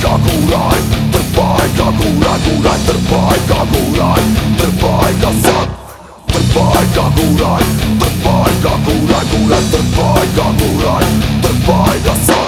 terbaik aku rai Terbaik aku rai ku rai Terbaik aku rai Terbaik asap Terbaik aku rai Terbaik aku rai ku rai Terbaik aku rai Terbaik asap